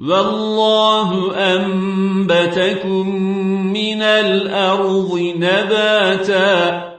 والله أنبتكم من الأرض نباتا